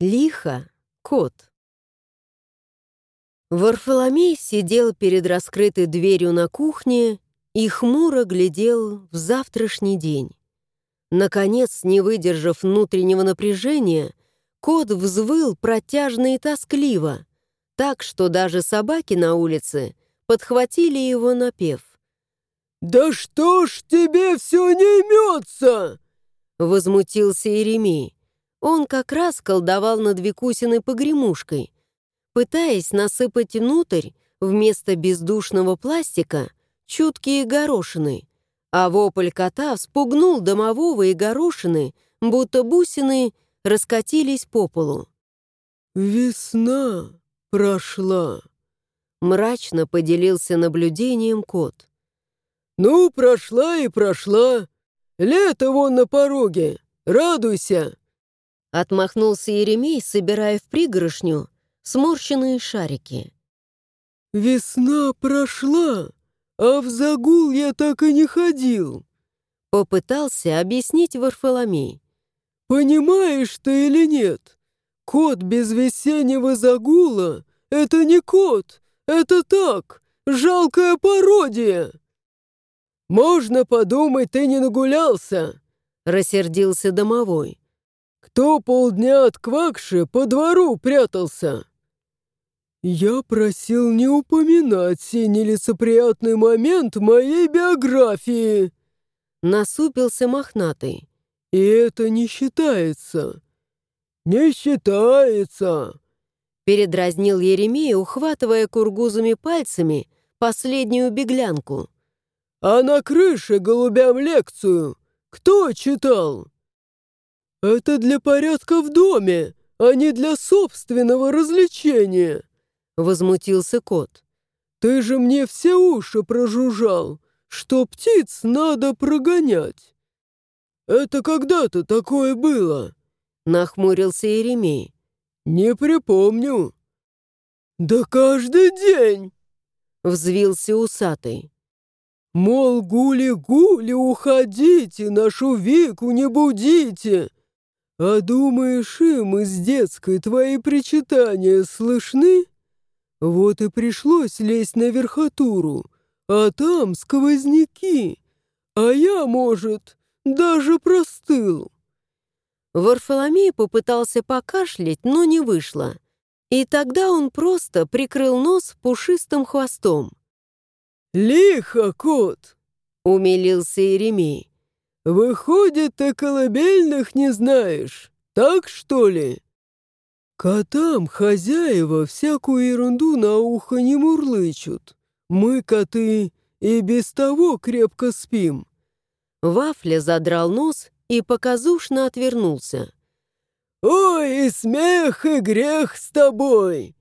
Лихо, кот. Варфоломей сидел перед раскрытой дверью на кухне и хмуро глядел в завтрашний день. Наконец, не выдержав внутреннего напряжения, кот взвыл протяжно и тоскливо, так что даже собаки на улице подхватили его напев. «Да что ж тебе все не имется?» Возмутился Еремей. Он как раз колдовал над Викусиной погремушкой, пытаясь насыпать внутрь вместо бездушного пластика чуткие горошины, а вопль кота спугнул домового и горошины, будто бусины раскатились по полу. «Весна прошла», — мрачно поделился наблюдением кот. «Ну, прошла и прошла. Лето вон на пороге. Радуйся!» Отмахнулся Еремей, собирая в пригоршню сморщенные шарики. «Весна прошла, а в загул я так и не ходил», попытался объяснить Варфоломей. «Понимаешь ты или нет? Кот без весеннего загула — это не кот, это так, жалкая пародия!» «Можно подумать, ты не нагулялся!» — рассердился домовой. Кто полдня от квакши по двору прятался?» «Я просил не упоминать сей нелицеприятный момент моей биографии!» Насупился мохнатый. «И это не считается!» «Не считается!» Передразнил Еремей, ухватывая кургузами пальцами последнюю беглянку. «А на крыше голубям лекцию кто читал?» «Это для порядка в доме, а не для собственного развлечения!» Возмутился кот. «Ты же мне все уши прожужжал, что птиц надо прогонять!» «Это когда-то такое было?» Нахмурился Еремей. «Не припомню». «Да каждый день!» Взвился усатый. «Мол, гули-гули, уходите, нашу Вику не будите!» «А думаешь, им из детской твои причитания слышны? Вот и пришлось лезть на верхотуру, а там сквозняки, а я, может, даже простыл». Варфоломей попытался покашлять, но не вышло. И тогда он просто прикрыл нос пушистым хвостом. «Лихо, кот!» — умилился Еремей. «Выходит, ты колыбельных не знаешь, так что ли?» «Котам хозяева всякую ерунду на ухо не мурлычут. Мы, коты, и без того крепко спим». Вафля задрал нос и показушно отвернулся. «Ой, и смех, и грех с тобой!»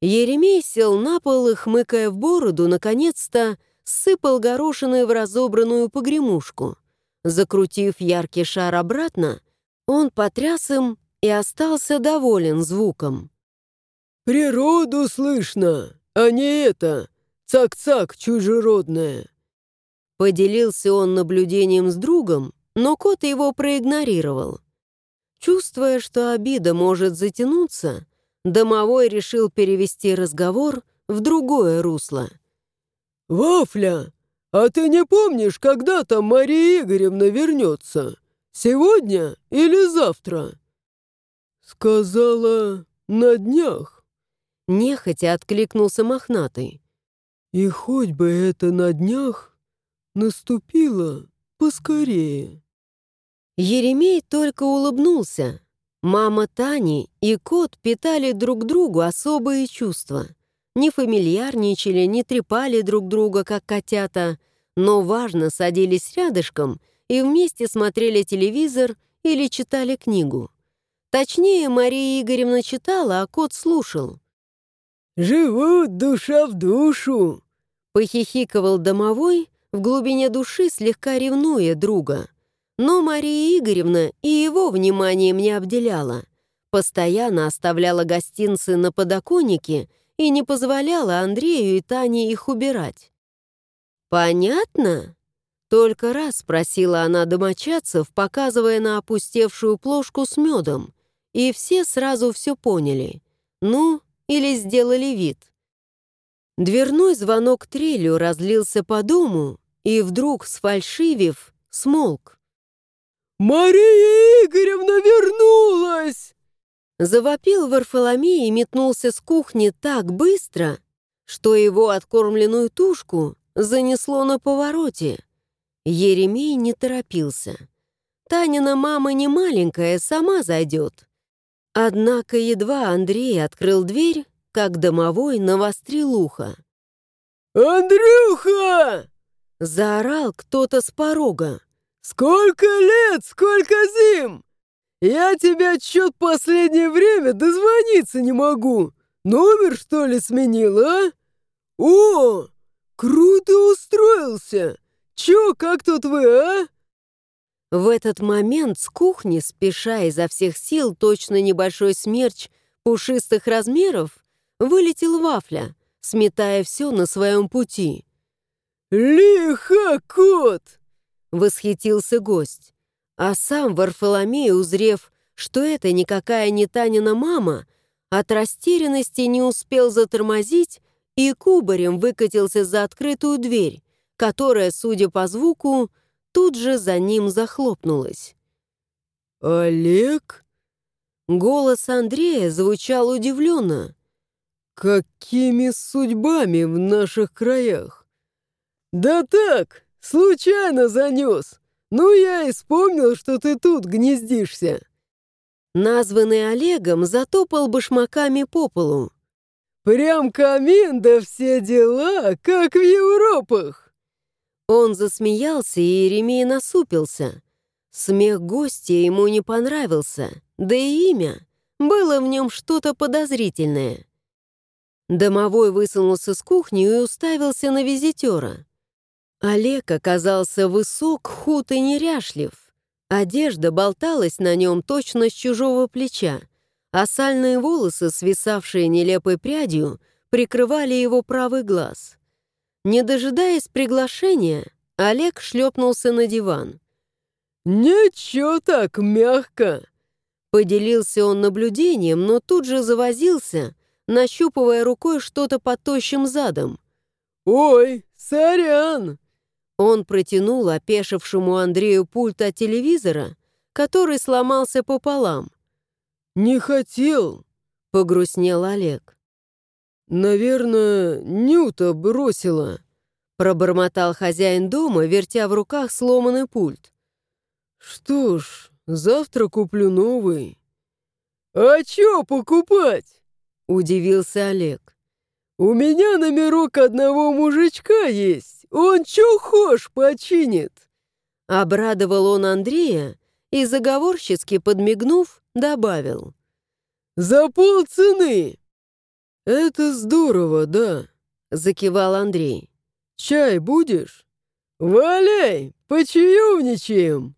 Еремей сел на пол и, хмыкая в бороду, наконец-то сыпал горошиной в разобранную погремушку. Закрутив яркий шар обратно, он потряс им и остался доволен звуком. «Природу слышно, а не это, цак-цак чужеродное!» Поделился он наблюдением с другом, но кот его проигнорировал. Чувствуя, что обида может затянуться, домовой решил перевести разговор в другое русло. «Вафля, «А ты не помнишь, когда там Мария Игоревна вернется? Сегодня или завтра?» «Сказала, на днях». Нехотя откликнулся мохнатый. «И хоть бы это на днях наступило поскорее». Еремей только улыбнулся. Мама Тани и кот питали друг другу особые чувства. Не фамильярничали, не трепали друг друга, как котята, но важно садились рядышком и вместе смотрели телевизор или читали книгу. Точнее, Мария Игоревна читала, а кот слушал. «Живут душа в душу!» — похихиковал домовой, в глубине души слегка ревнуя друга. Но Мария Игоревна и его вниманием не обделяла. Постоянно оставляла гостинцы на подоконнике и не позволяла Андрею и Тане их убирать. «Понятно?» Только раз спросила она домочадцев, показывая на опустевшую плошку с медом, и все сразу все поняли. Ну, или сделали вид. Дверной звонок трелю разлился по дому и вдруг, сфальшивив, смолк. «Мария Игоревна вернулась!» Завопил Варфоломей и метнулся с кухни так быстро, что его откормленную тушку занесло на повороте. Еремей не торопился. Танина мама не маленькая, сама зайдет. Однако едва Андрей открыл дверь, как домовой навострил ухо. «Андрюха!» — заорал кто-то с порога. «Сколько лет, сколько зим! Я тебя чё последнее время дозвониться не могу. Номер, что ли, сменил, а? О, круто устроился! Чё, как тут вы, а?» В этот момент с кухни, спеша изо всех сил, точно небольшой смерч пушистых размеров, вылетел вафля, сметая все на своем пути. «Лихо, кот!» — восхитился гость. А сам Варфоломей, узрев, что это никакая не Танина мама, от растерянности не успел затормозить и кубарем выкатился за открытую дверь, которая, судя по звуку, тут же за ним захлопнулась. «Олег?» Голос Андрея звучал удивленно. «Какими судьбами в наших краях?» «Да так, случайно занес. Ну, я и вспомнил, что ты тут гнездишься». Названный Олегом затопал башмаками по полу. «Прям камин да все дела, как в Европах!» Он засмеялся, и Еремей насупился. Смех гостя ему не понравился, да и имя. Было в нем что-то подозрительное. Домовой высунулся с кухни и уставился на визитера. Олег оказался высок, худ и неряшлив. Одежда болталась на нем точно с чужого плеча, а сальные волосы, свисавшие нелепой прядью, прикрывали его правый глаз. Не дожидаясь приглашения, Олег шлепнулся на диван. «Ничего так мягко!» Поделился он наблюдением, но тут же завозился, нащупывая рукой что-то под тощим задом. «Ой, сорян!» Он протянул опешившему Андрею пульт от телевизора, который сломался пополам. «Не хотел», — погрустнел Олег. «Наверное, Нюта бросила», — пробормотал хозяин дома, вертя в руках сломанный пульт. «Что ж, завтра куплю новый». «А чё покупать?» — удивился Олег. «У меня номерок одного мужичка есть, он чё хошь починит». Обрадовал он Андрея и, заговорщицки подмигнув, добавил. «За полцены!» «Это здорово, да», — закивал Андрей. «Чай будешь?» «Валяй, почаевничаем!»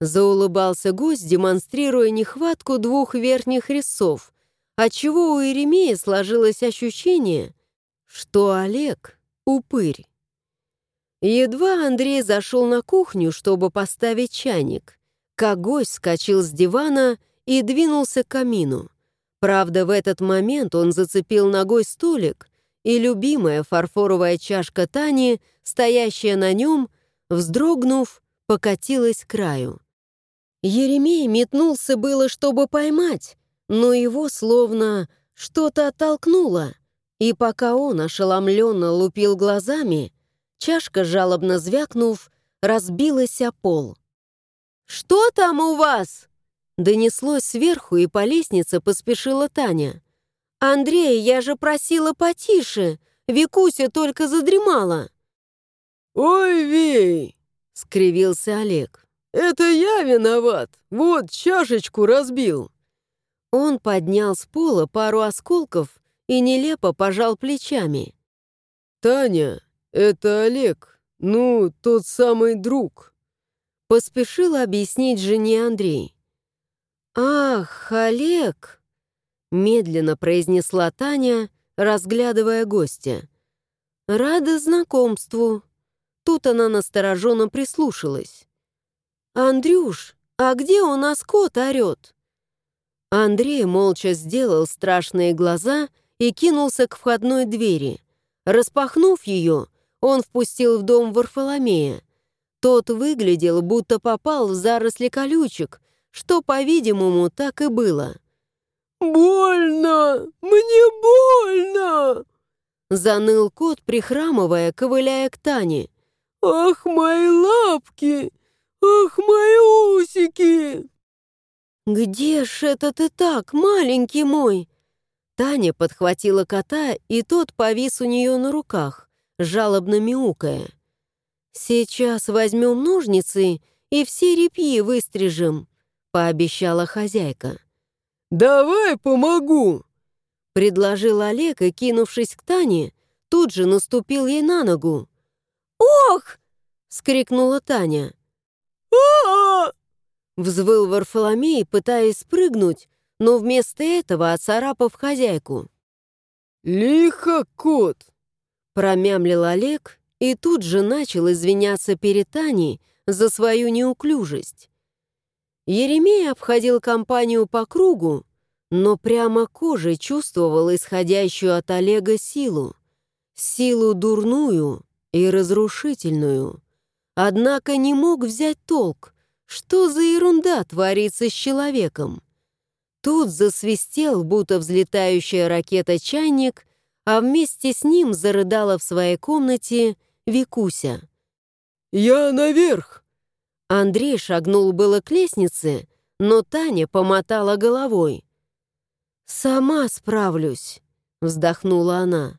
Заулыбался гость, демонстрируя нехватку двух верхних резцов, отчего у Еремея сложилось ощущение, что Олег — упырь. Едва Андрей зашел на кухню, чтобы поставить чайник, как гость скочил с дивана и двинулся к камину. Правда, в этот момент он зацепил ногой столик, и любимая фарфоровая чашка Тани, стоящая на нем, вздрогнув, покатилась к краю. Еремей метнулся было, чтобы поймать, но его словно что-то оттолкнуло, и пока он ошеломленно лупил глазами, чашка, жалобно звякнув, разбилась о пол. «Что там у вас?» Донеслось сверху, и по лестнице поспешила Таня. «Андрей, я же просила потише! Викуся только задремала!» «Ой, Вей!» — скривился Олег. «Это я виноват! Вот, чашечку разбил!» Он поднял с пола пару осколков и нелепо пожал плечами. «Таня, это Олег, ну, тот самый друг!» Поспешил объяснить жене Андрей. «Ах, Олег!» — медленно произнесла Таня, разглядывая гостя. «Рада знакомству». Тут она настороженно прислушалась. «Андрюш, а где у нас кот орёт?» Андрей молча сделал страшные глаза и кинулся к входной двери. Распахнув ее, он впустил в дом Варфоломея. Тот выглядел, будто попал в заросли колючек, что, по-видимому, так и было. «Больно! Мне больно!» Заныл кот, прихрамывая, ковыляя к Тане. «Ах, мои лапки! Ах, мои усики!» «Где ж это ты так, маленький мой?» Таня подхватила кота, и тот повис у нее на руках, жалобно мяукая. «Сейчас возьмем ножницы и все репьи выстрижем», — пообещала хозяйка. «Давай помогу!» — предложил Олег и, кинувшись к Тане, тут же наступил ей на ногу. «Ох!» — скрикнула Таня. а, Взвыл Варфоломей, пытаясь спрыгнуть, но вместо этого оцарапав хозяйку. «Лихо, кот!» — промямлил Олег и тут же начал извиняться перед Таней за свою неуклюжесть. Еремей обходил компанию по кругу, но прямо кожей чувствовал исходящую от Олега силу. Силу дурную и разрушительную. Однако не мог взять толк, что за ерунда творится с человеком. Тут засвистел, будто взлетающая ракета-чайник, а вместе с ним зарыдала в своей комнате Викуся. «Я наверх!» Андрей шагнул было к лестнице, но Таня помотала головой. «Сама справлюсь», — вздохнула она.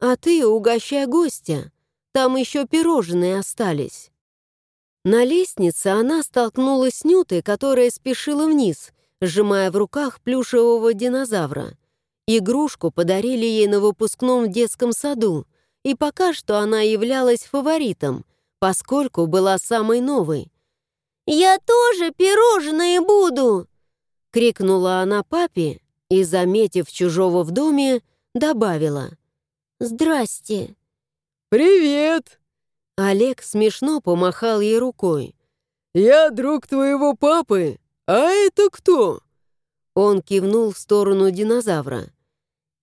«А ты угощай гостя, там еще пирожные остались». На лестнице она столкнулась с Нютой, которая спешила вниз, сжимая в руках плюшевого динозавра. Игрушку подарили ей на выпускном в детском саду, и пока что она являлась фаворитом, поскольку была самой новой. «Я тоже пирожные буду!» — крикнула она папе и, заметив чужого в доме, добавила. «Здрасте!» «Привет!» Олег смешно помахал ей рукой. «Я друг твоего папы, а это кто?» Он кивнул в сторону динозавра.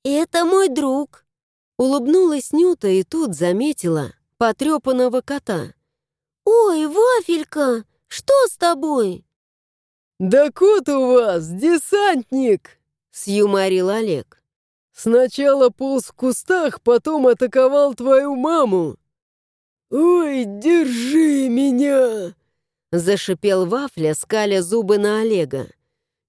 «Это мой друг», — улыбнулась Нюта и тут заметила потрепанного кота. «Ой, Вафелька, что с тобой?» «Да кот у вас, десантник!» — сюморил Олег. «Сначала полз в кустах, потом атаковал твою маму». «Ой, держи меня!» — зашипел Вафля, скаля зубы на Олега.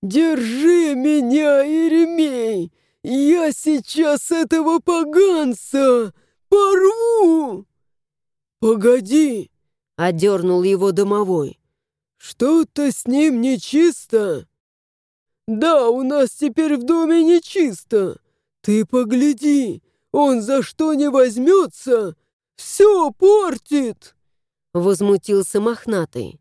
«Держи меня, Еремей! Я сейчас этого поганца порву!» «Погоди!» — одернул его домовой. «Что-то с ним нечисто!» «Да, у нас теперь в доме нечисто! Ты погляди, он за что не возьмется, все портит!» Возмутился мохнатый.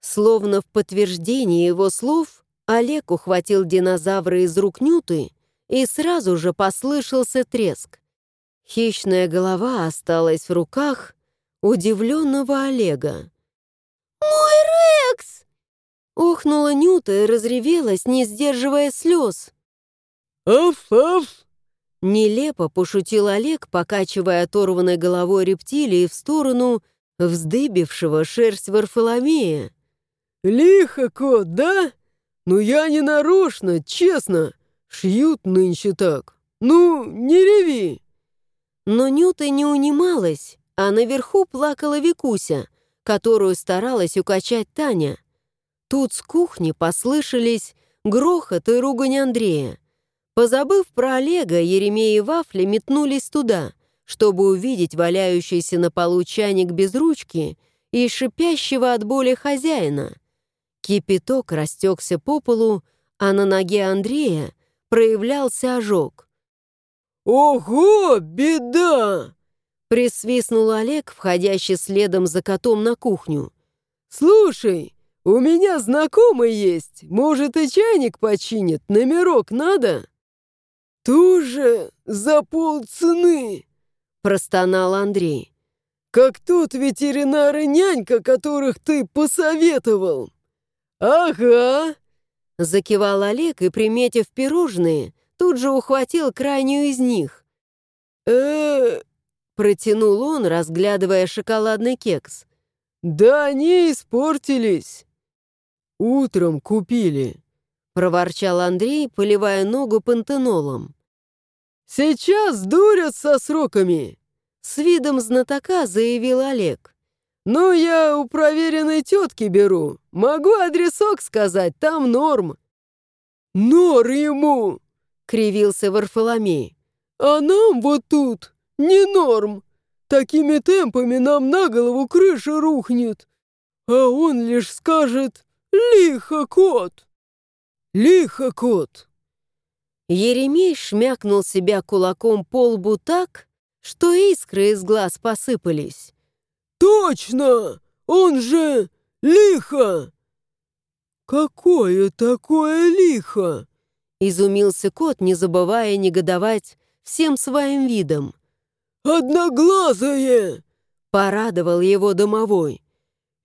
Словно в подтверждение его слов, Олег ухватил динозавра из рук Нюты, и сразу же послышался треск. Хищная голова осталась в руках удивленного Олега. «Мой Рекс!» Охнула Нюта и разревелась, не сдерживая слез. «Аф-аф!» Нелепо пошутил Олег, покачивая оторванной головой рептилии в сторону вздыбившего шерсть Варфоломея. «Лихо, кот, да? Ну я не нарочно, честно. Шьют нынче так. Ну, не реви!» Но Нюта не унималась, а наверху плакала Викуся, которую старалась укачать Таня. Тут с кухни послышались грохот и ругань Андрея. Позабыв про Олега, Еремей и Вафля метнулись туда, чтобы увидеть валяющийся на полу чайник без ручки и шипящего от боли хозяина. Кипяток растекся по полу, а на ноге Андрея проявлялся ожог. «Ого, беда!» Присвистнул Олег, входящий следом за котом на кухню. «Слушай, у меня знакомый есть. Может, и чайник починит. Номерок надо?» «Тоже за полцены!» Простонал Андрей. «Как тот ветеринар и нянька, которых ты посоветовал!» «Ага!» Закивал Олег и, приметив пирожные, тут же ухватил крайнюю из них. э протянул он, разглядывая шоколадный кекс. «Да они испортились. Утром купили», — проворчал Андрей, поливая ногу пантенолом. «Сейчас дурят со сроками», — с видом знатока заявил Олег. «Ну, я у проверенной тетки беру. Могу адресок сказать, там норм». «Нор ему!» — кривился Варфоломей. «А нам вот тут не норм. Такими темпами нам на голову крыша рухнет. А он лишь скажет «Лихо, кот!» «Лихо, кот!» Еремей шмякнул себя кулаком по лбу так, что искры из глаз посыпались. «Точно! Он же лихо!» «Какое такое лихо?» Изумился кот, не забывая негодовать всем своим видом. «Одноглазое!» — порадовал его домовой.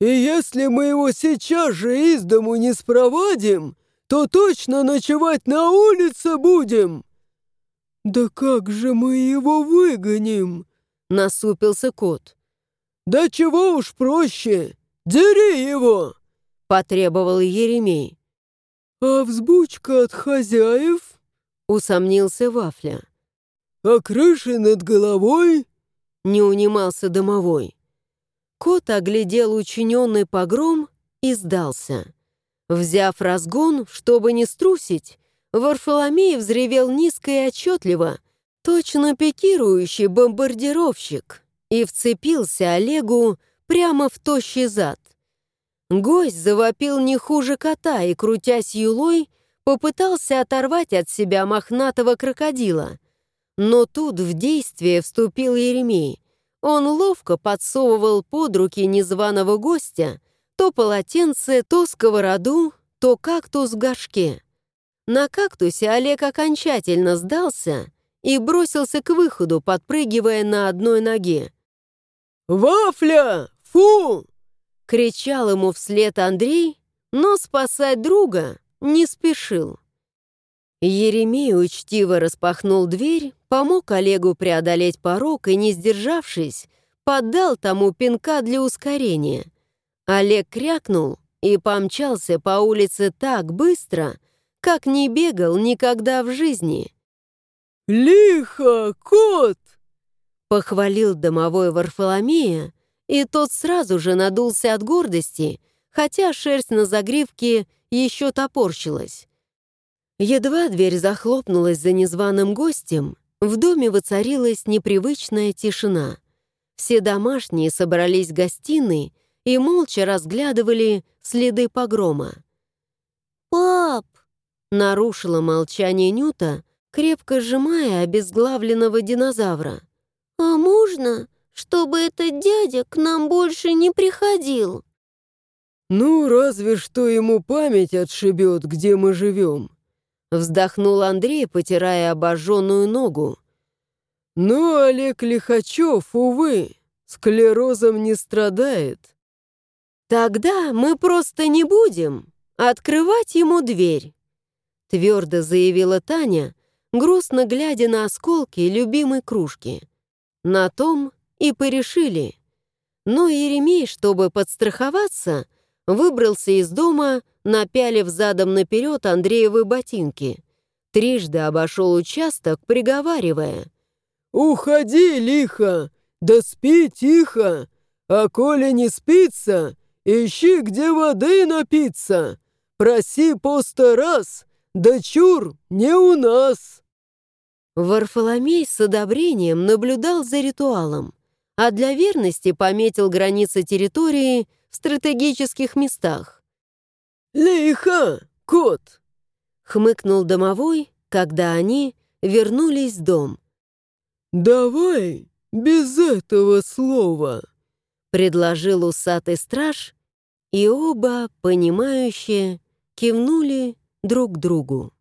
«И если мы его сейчас же из дому не спровадим, то точно ночевать на улице будем!» «Да как же мы его выгоним?» — насупился кот. «Да чего уж проще! Дери его!» — потребовал Еремей. «А взбучка от хозяев?» — усомнился Вафля. «А крыши над головой?» — не унимался домовой. Кот оглядел учиненный погром и сдался. Взяв разгон, чтобы не струсить, Варфоломей взревел низко и отчетливо, точно пикирующий бомбардировщик, и вцепился Олегу прямо в тощий зад. Гость завопил не хуже кота и, крутясь юлой, попытался оторвать от себя мохнатого крокодила — но тут в действие вступил Еремей. Он ловко подсовывал под руки незваного гостя то полотенце, то сковороду, то кактус в горшке. На кактусе Олег окончательно сдался и бросился к выходу, подпрыгивая на одной ноге. «Вафля! Фу!» — кричал ему вслед Андрей, но спасать друга не спешил. Еремей учтиво распахнул дверь, помог Олегу преодолеть порог и, не сдержавшись, поддал тому пинка для ускорения. Олег крякнул и помчался по улице так быстро, как не бегал никогда в жизни. «Лихо, кот!» — похвалил домовой Варфоломея, и тот сразу же надулся от гордости, хотя шерсть на загривке еще топорщилась. Едва дверь захлопнулась за незваным гостем, в доме воцарилась непривычная тишина. Все домашние собрались в гостиной и молча разглядывали следы погрома. «Пап!» — нарушила молчание Нюта, крепко сжимая обезглавленного динозавра. «А можно, чтобы этот дядя к нам больше не приходил?» «Ну, разве что ему память отшибет, где мы живем», Вздохнул Андрей, потирая обожженную ногу. «Ну, Олег Лихачев, увы, склерозом не страдает». «Тогда мы просто не будем открывать ему дверь», твердо заявила Таня, грустно глядя на осколки любимой кружки. На том и порешили. Но Еремей, чтобы подстраховаться, выбрался из дома, напялив задом наперед Андреевы ботинки. Трижды обошел участок, приговаривая. «Уходи, лихо! Да спи тихо! А коли не спится, ищи, где воды напиться! Проси по сто раз, да чур, не у нас!» Варфоломей с одобрением наблюдал за ритуалом, а для верности пометил границы территории в стратегических местах. «Лихо, кот!» — хмыкнул домовой, когда они вернулись в дом. «Давай без этого слова», — предложил усатый страж, и оба, понимающие, кивнули друг другу.